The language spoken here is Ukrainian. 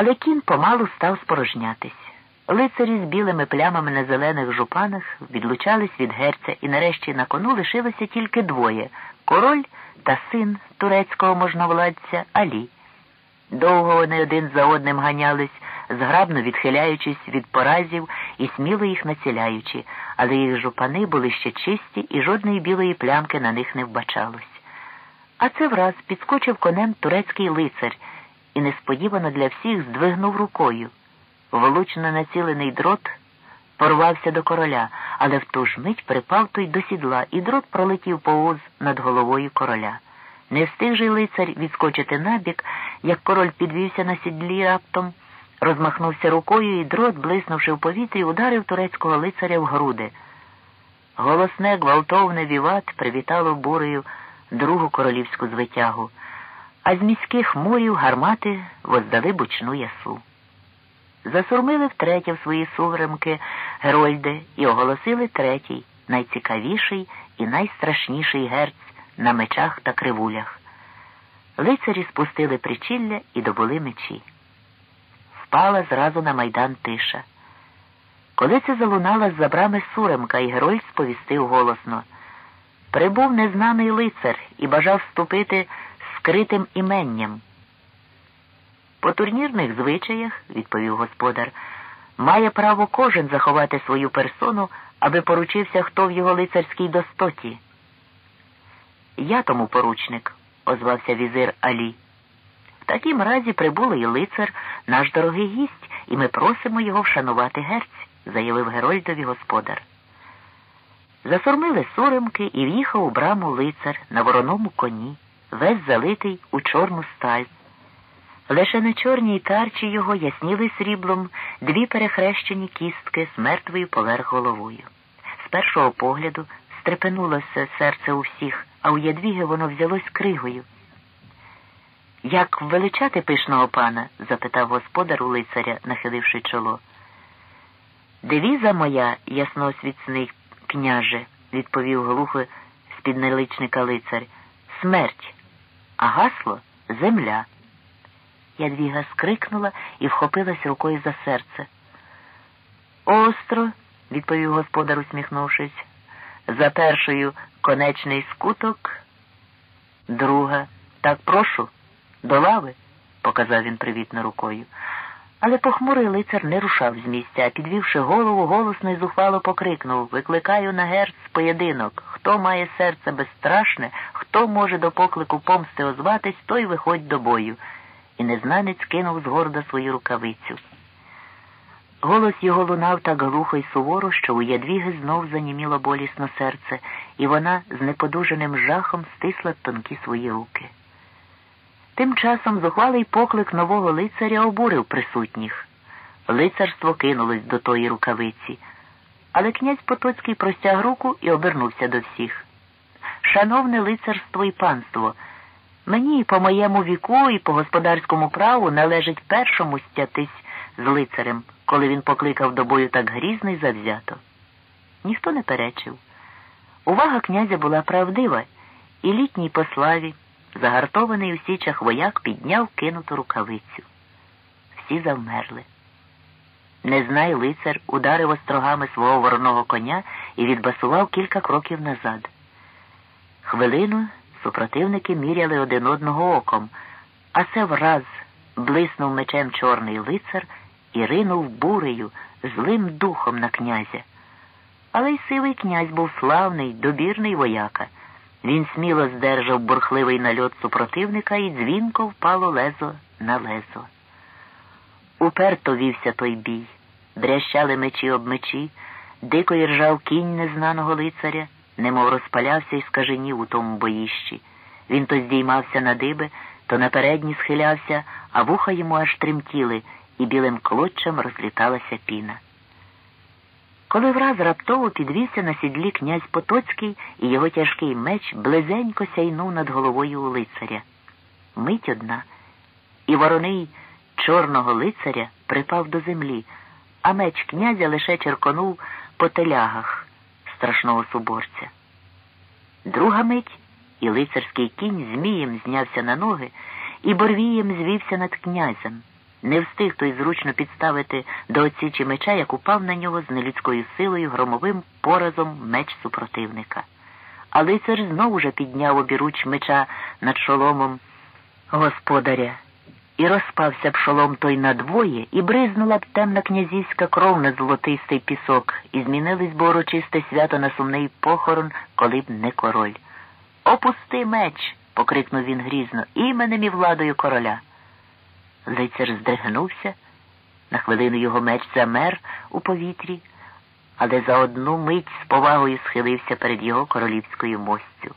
Але кін помалу став спорожнятись. Лицарі з білими плямами на зелених жупанах відлучались від герця, і нарешті на кону лишилося тільки двоє король та син турецького можновладця Алі. Довго вони один за одним ганялись, зграбно відхиляючись від поразів і сміло їх націляючи, але їх жупани були ще чисті і жодної білої плямки на них не вбачалось. А це враз підскочив конем турецький лицар і несподівано для всіх здвигнув рукою. Влучно націлений дрот порвався до короля, але в ту ж мить припав той до сідла, і дрот пролетів повоз над головою короля. Не встиг же лицар відскочити набік, як король підвівся на сідлі раптом, розмахнувся рукою, і дрот, блиснувши в повітрі, ударив турецького лицаря в груди. Голосне, гвалтовне віват привітало бурею другу королівську звитягу, а з міських мурів гармати воздали бучну ясу. Засурмили втретє в свої суверемки Герольди і оголосили третій, найцікавіший і найстрашніший герць на мечах та кривулях. Лицарі спустили причілля і добули мечі. Впала зразу на майдан тиша. Коли це залунала з-за брами суремка, і герой сповістив голосно Прибув незнаний лицар і бажав вступити скритим іменням. По турнірних звичаях, відповів господар, має право кожен заховати свою персону, аби поручився хто в його лицарській достоті. Я тому поручник, озвався візир Алі. В такім разі прибулий лицар, наш дорогий гість, і ми просимо його вшанувати герць, заявив Герольдові господар. Засурмили суримки і в'їхав у браму лицар на вороному коні, весь залитий у чорну сталь. Лише на чорній тарчі його ясніли сріблом дві перехрещені кістки з мертвою поверх головою. З першого погляду стрепенулося серце у всіх, а у ядвіги воно взялось кригою. Як величати пишного пана? запитав господар у лицаря, нахиливши чоло. Девіза моя, ясноосвіцний княже, відповів глухо з під наличника лицар. Смерть, а гасло земля. Ядвіга скрикнула і вхопилась рукою за серце. Остро, відповів господар, усміхнувшись, за першою конечний скуток, друга. Так прошу, до лави, показав він привітно рукою. Але похмурий лицар не рушав з місця, підвівши голову, голосно й зухвало покрикнув Викликаю на герц поєдинок. Хто має серце безстрашне, хто може до поклику помсти озватись, той виходь до бою і незнанець кинув згорда свою рукавицю. Голос його лунав так глухо й суворо, що у ядвіги знов заніміло болісно серце, і вона з неподужаним жахом стисла тонкі свої руки. Тим часом зухвалий поклик нового лицаря обурив присутніх. Лицарство кинулось до тої рукавиці, але князь Потоцький простяг руку і обернувся до всіх. Шановне лицарство і панство. Мені по моєму віку і по господарському праву належить першому стятись з лицарем, коли він покликав до бою так грізно й завзято. Ніхто не перечив. Увага князя була правдива, і літній по славі, загартований у січах вояк, підняв кинуту рукавицю. Всі завмерли. Незнай лицар ударив острогами свого вороного коня і відбасував кілька кроків назад. Хвилину Супротивники міряли один одного оком, а це враз блиснув мечем чорний лицар і ринув бурею злим духом на князя. Але й сивий князь був славний, добірний вояка. Він сміло здержав бурхливий нальот супротивника і дзвінко впало лезо на лезо. Уперто вівся той бій, брящали мечі об мечі, дико ржав кінь незнаного лицаря немов розпалявся і скаженів у тому боїщі. Він то здіймався на диби, то на передні схилявся, а вуха йому аж тремтіли, і білим клочем розліталася піна. Коли враз раптово підвівся на сідлі князь Потоцький і його тяжкий меч близенько сяйнув над головою у лицаря. Мить одна, і вороний чорного лицаря припав до землі, а меч князя лише черконув по телягах страшного суборця. Друга мить і лицарський кінь змієм знявся на ноги і борвієм звівся над князем. Не встиг той зручно підставити до оцічі меча, як упав на нього з нелюдською силою громовим поразом меч супротивника. А лицар знову же підняв обіруч меча над шоломом господаря. І розпався б шолом той надвоє, і бризнула б темна князівська кров на золотистий пісок, і змінились б урочисте свято на сумний похорон, коли б не король. Опусти меч. покрикнув він грізно, іменем і владою короля. Лицар здригнувся, на хвилину його меч замер у повітрі, але за одну мить з повагою схилився перед його королівською мостю.